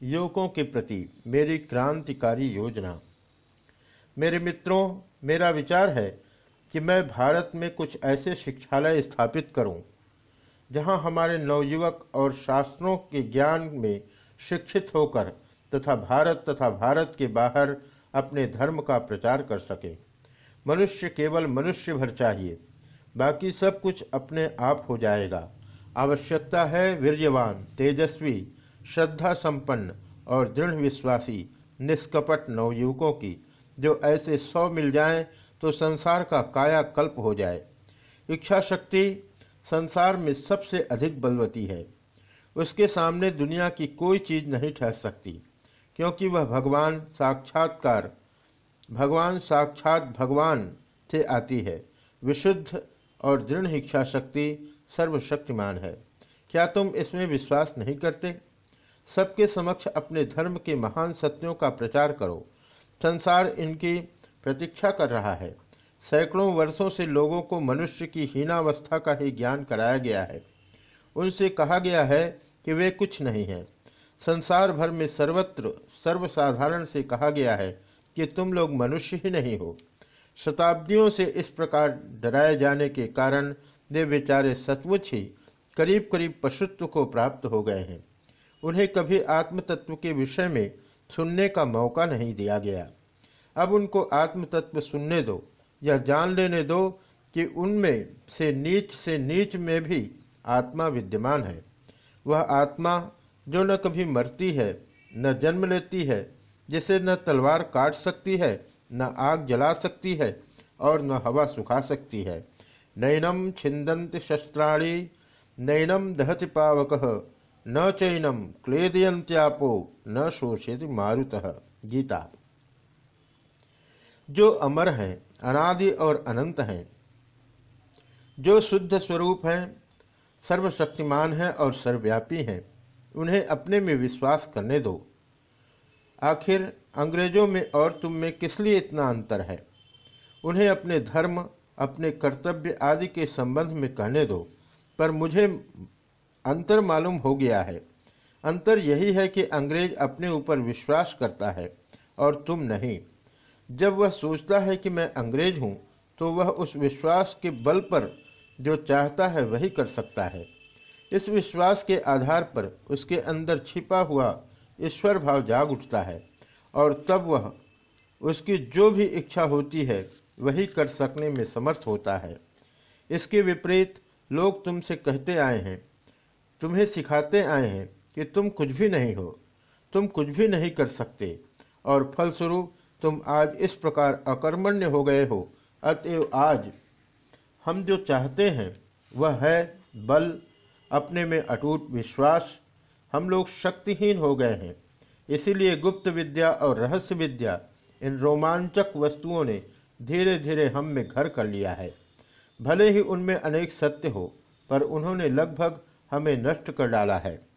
युवकों के प्रति मेरी क्रांतिकारी योजना। मेरे मित्रों मेरा विचार है कि मैं भारत में कुछ ऐसे शिक्षालय स्थापित करूँ, जहाँ हमारे नवयुवक और शास्त्रों के ज्ञान में शिक्षित होकर तथा भारत तथा भारत के बाहर अपने धर्म का प्रचार कर सकें। मनुष्य केवल मनुष्य भर चाहिए बाकी सब कुछ अपने आप हो जाएगा। आवश्यकता है वीर्यवान तेजस्वी श्रद्धा संपन्न और दृढ़ विश्वासी, निष्कपट नवयुवकों की, जो ऐसे सौ मिल जाएँ तो संसार का कायाकल्प हो जाए। इच्छा शक्ति संसार में सबसे अधिक बलवती है। उसके सामने दुनिया की कोई चीज़ नहीं ठहर सकती, क्योंकि वह भगवान साक्षात्कार, भगवान साक्षात भगवान से आती है। विशुद्ध और दृढ़ इच्छा शक्ति सर्वशक्तिमान है। क्या तुम इसमें विश्वास नहीं करते? सबके समक्ष अपने धर्म के महान सत्यों का प्रचार करो। संसार इनकी प्रतीक्षा कर रहा है। सैकड़ों वर्षों से लोगों को मनुष्य की हीनावस्था का ही ज्ञान कराया गया है। उनसे कहा गया है कि वे कुछ नहीं हैं। संसार भर में सर्वत्र, सर्वसाधारण से कहा गया है कि तुम लोग मनुष्य ही नहीं हो। शताब्दियों से इस प्रकार डराए जाने के कारण वे बेचारे सचमुच ही करीब करीब पशुत्व को प्राप्त हो गए हैं। उन्हें कभी आत्म तत्व के विषय में सुनने का मौका नहीं दिया गया। अब उनको आत्म तत्व सुनने दो यह जान लेने दो कि उनमें से नीच से नीच में भी आत्मा विद्यमान है। वह आत्मा जो न कभी मरती है, न जन्म लेती है, जिसे न तलवार काट सकती है, न आग जला सकती है, और न हवा सुखा सकती है। नैनम छिंदंत शस्त्राणी नैनम दहति पावक। न चैनम क्लेदयंत्यापो न शोषित मारुत। गीता। जो अमर हैं, अनादि और अनंत हैं, जो शुद्ध स्वरूप हैं, सर्वशक्तिमान हैं और सर्वव्यापी हैं, उन्हें अपने में विश्वास करने दो। आखिर अंग्रेज़ों में और तुम में किस लिए इतना अंतर है? उन्हें अपने धर्म, अपने कर्तव्य आदि के संबंध में कहने दो, पर मुझे अंतर मालूम हो गया है। अंतर यही है कि अंग्रेज़ अपने ऊपर विश्वास करता है और तुम नहीं। जब वह सोचता है कि मैं अंग्रेज़ हूँ तो वह उस विश्वास के बल पर जो चाहता है वही कर सकता है। इस विश्वास के आधार पर उसके अंदर छिपा हुआ ईश्वर भाव जाग उठता है और तब वह उसकी जो भी इच्छा होती है वही कर सकने में समर्थ होता है। इसके विपरीत लोग तुमसे कहते आए हैं तुम्हें सिखाते आए हैं कि तुम कुछ भी नहीं हो, तुम कुछ भी नहीं कर सकते, और फलस्वरूप तुम आज इस प्रकार अकर्मण्य हो गए हो। अतएव आज हम जो चाहते हैं, वह है बल, अपने में अटूट विश्वास। हम लोग शक्तिहीन हो गए हैं। इसीलिए गुप्त विद्या और रहस्य विद्या इन रोमांचक वस्तुओं ने धीरे धीरे हम में घर कर लिया है। भले ही उनमें अनेक सत्य हो, पर उन्होंने लगभग हमें नष्ट कर डाला है।